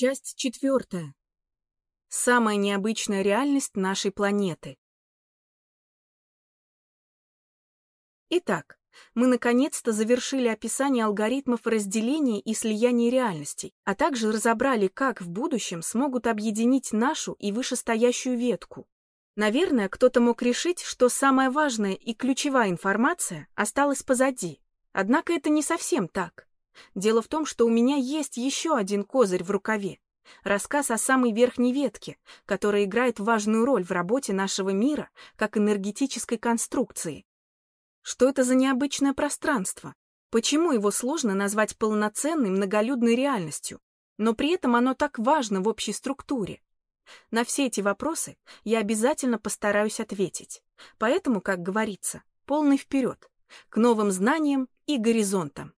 Часть четвертая. Самая необычная реальность нашей планеты. Итак, мы наконец-то завершили описание алгоритмов разделения и слияния реальностей, а также разобрали, как в будущем смогут объединить нашу и вышестоящую ветку. Наверное, кто-то мог решить, что самая важная и ключевая информация осталась позади. Однако это не совсем так. Дело в том, что у меня есть еще один козырь в рукаве. Рассказ о самой верхней ветке, которая играет важную роль в работе нашего мира как энергетической конструкции. Что это за необычное пространство? Почему его сложно назвать полноценной многолюдной реальностью, но при этом оно так важно в общей структуре? На все эти вопросы я обязательно постараюсь ответить. Поэтому, как говорится, полный вперед, к новым знаниям и горизонтам.